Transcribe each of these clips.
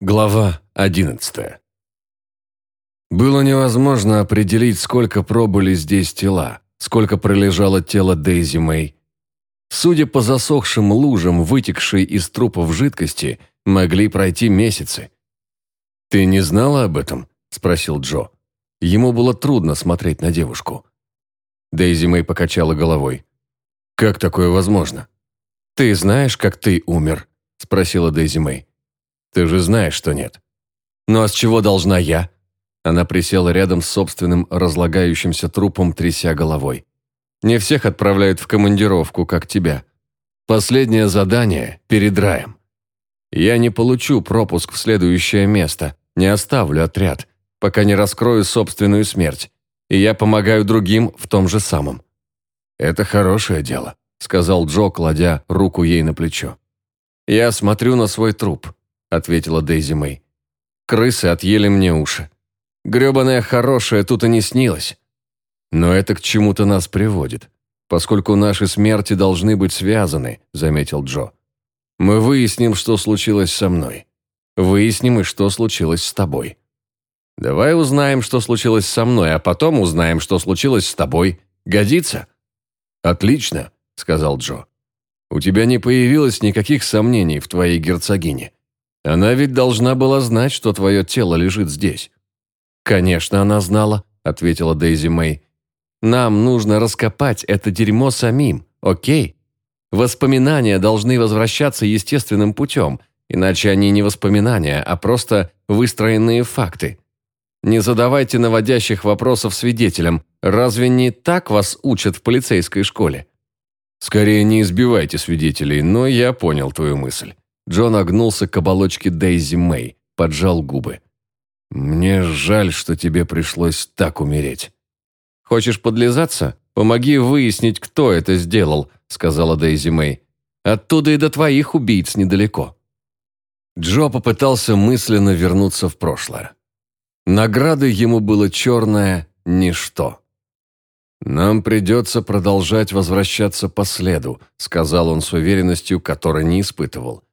Глава 11 Было невозможно определить, сколько пробыли здесь тела, сколько пролежало тело Дейзи Мэй. Судя по засохшим лужам, вытекшей из трупов жидкости, могли пройти месяцы. «Ты не знала об этом?» – спросил Джо. Ему было трудно смотреть на девушку. Дейзи Мэй покачала головой. «Как такое возможно?» «Ты знаешь, как ты умер?» – спросила Дейзи Мэй. Ты же знаешь, что нет. Ну а с чего должна я? Она присела рядом с собственным разлагающимся трупом, тряся головой. Не всех отправляют в командировку, как тебя. Последнее задание перед раем. Я не получу пропуск в следующее место, не оставлю отряд, пока не раскрою собственную смерть, и я помогаю другим в том же самом. Это хорошее дело, сказал Джо, кладя руку ей на плечо. Я смотрю на свой труп. – ответила Дейзи Мэй. «Крысы отъели мне уши. Гребаная хорошая тут и не снилась. Но это к чему-то нас приводит, поскольку наши смерти должны быть связаны», – заметил Джо. «Мы выясним, что случилось со мной. Выясним и что случилось с тобой. Давай узнаем, что случилось со мной, а потом узнаем, что случилось с тобой. Годится?» «Отлично», – сказал Джо. «У тебя не появилось никаких сомнений в твоей герцогине. Она ведь должна была знать, что твое тело лежит здесь». «Конечно, она знала», — ответила Дейзи Мэй. «Нам нужно раскопать это дерьмо самим, окей? Воспоминания должны возвращаться естественным путем, иначе они не воспоминания, а просто выстроенные факты. Не задавайте наводящих вопросов свидетелям. Разве не так вас учат в полицейской школе?» «Скорее не избивайте свидетелей, но я понял твою мысль. Джон огнулся к оболочке Дейзи Мэй, поджал губы. «Мне жаль, что тебе пришлось так умереть». «Хочешь подлизаться? Помоги выяснить, кто это сделал», сказала Дейзи Мэй. «Оттуда и до твоих убийц недалеко». Джо попытался мысленно вернуться в прошлое. Наградой ему было черное «ничто». «Нам придется продолжать возвращаться по следу», сказал он с уверенностью, которой не испытывал.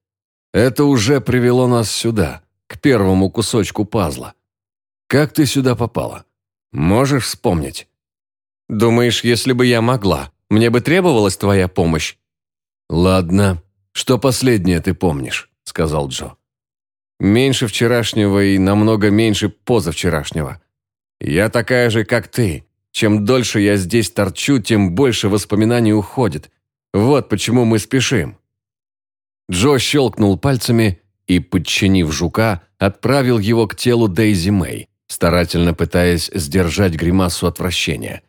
Это уже привело нас сюда, к первому кусочку пазла. Как ты сюда попала? Можешь вспомнить? Думаешь, если бы я могла, мне бы требовалась твоя помощь? Ладно. Что последнее ты помнишь? сказал Джо. Меньше вчерашнего и намного меньше позавчерашнего. Я такая же, как ты. Чем дольше я здесь торчу, тем больше воспоминаний уходит. Вот почему мы спешим. Джо щелкнул пальцами и, подчинив жука, отправил его к телу Дейзи Мэй, старательно пытаясь сдержать гримасу отвращения.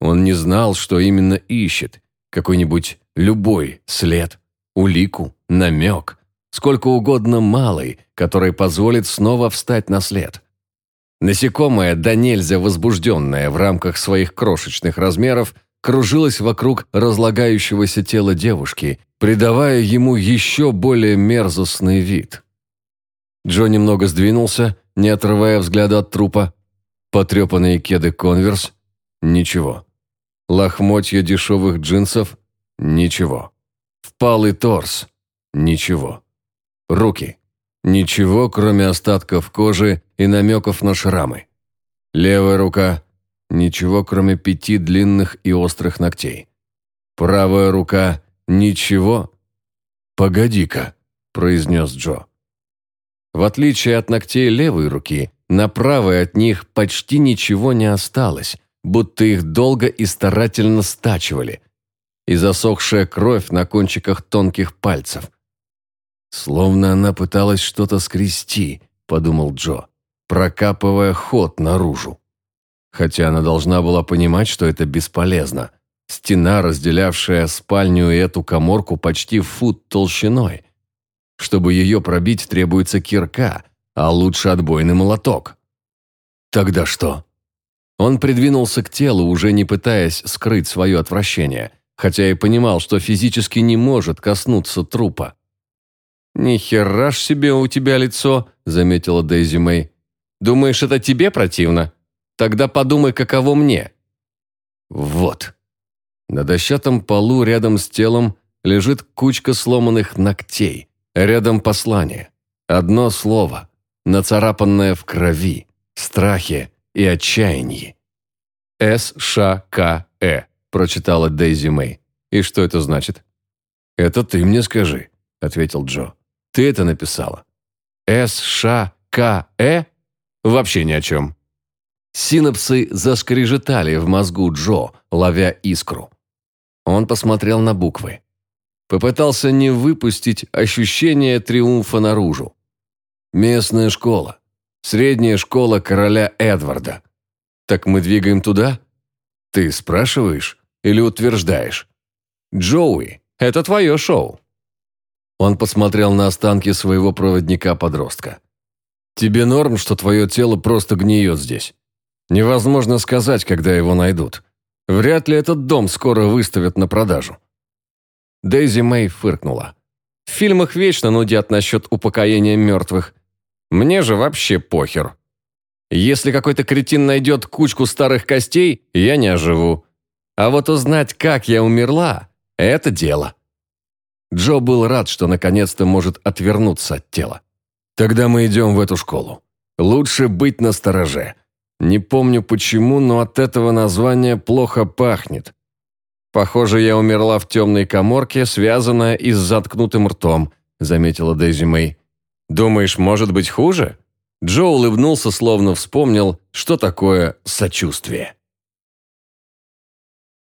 Он не знал, что именно ищет. Какой-нибудь любой след, улику, намек, сколько угодно малый, который позволит снова встать на след. Насекомое, да нельзя возбужденное в рамках своих крошечных размеров, кружилось вокруг разлагающегося тела девушки, придавая ему еще более мерзостный вид. Джо немного сдвинулся, не отрывая взгляда от трупа. Потрепанные кеды «Конверс» – ничего. Лохмотья дешевых джинсов – ничего. Впалый торс – ничего. Руки – ничего, кроме остатков кожи и намеков на шрамы. Левая рука – Ничего, кроме пяти длинных и острых ногтей. Правая рука – ничего. «Погоди-ка», – произнес Джо. В отличие от ногтей левой руки, на правой от них почти ничего не осталось, будто их долго и старательно стачивали. И засохшая кровь на кончиках тонких пальцев. «Словно она пыталась что-то скрести», – подумал Джо, прокапывая ход наружу. Хотя она должна была понимать, что это бесполезно. Стена, разделявшая спальню и эту коморку почти фут толщиной. Чтобы ее пробить, требуется кирка, а лучше отбойный молоток. Тогда что? Он придвинулся к телу, уже не пытаясь скрыть свое отвращение, хотя и понимал, что физически не может коснуться трупа. «Ни хера ж себе у тебя лицо», — заметила Дейзи Мэй. «Думаешь, это тебе противно?» Тогда подумай, каково мне». Вот. На дощатом полу рядом с телом лежит кучка сломанных ногтей. Рядом послание. Одно слово. нацарапанное в крови, страхе и отчаянии. «С-Ш-К-Э», – прочитала Дейзи Мэй. «И что это значит?» «Это ты мне скажи», – ответил Джо. «Ты это написала». «С-Ш-К-Э?» «Вообще ни о чем». Синапсы заскрежетали в мозгу Джо, ловя искру. Он посмотрел на буквы. Попытался не выпустить ощущение триумфа наружу. «Местная школа. Средняя школа короля Эдварда. Так мы двигаем туда? Ты спрашиваешь или утверждаешь? Джоуи, это твое шоу». Он посмотрел на останки своего проводника-подростка. «Тебе норм, что твое тело просто гниет здесь? Невозможно сказать, когда его найдут. Вряд ли этот дом скоро выставят на продажу». Дейзи Мэй фыркнула. «В фильмах вечно нудят насчет упокоения мертвых. Мне же вообще похер. Если какой-то кретин найдет кучку старых костей, я не оживу. А вот узнать, как я умерла, это дело». Джо был рад, что наконец-то может отвернуться от тела. «Тогда мы идем в эту школу. Лучше быть настороже. Не помню почему, но от этого названия плохо пахнет. Похоже, я умерла в темной коморке, связанная и с заткнутым ртом», заметила Дейзи Мэй. «Думаешь, может быть хуже?» Джо улыбнулся, словно вспомнил, что такое сочувствие.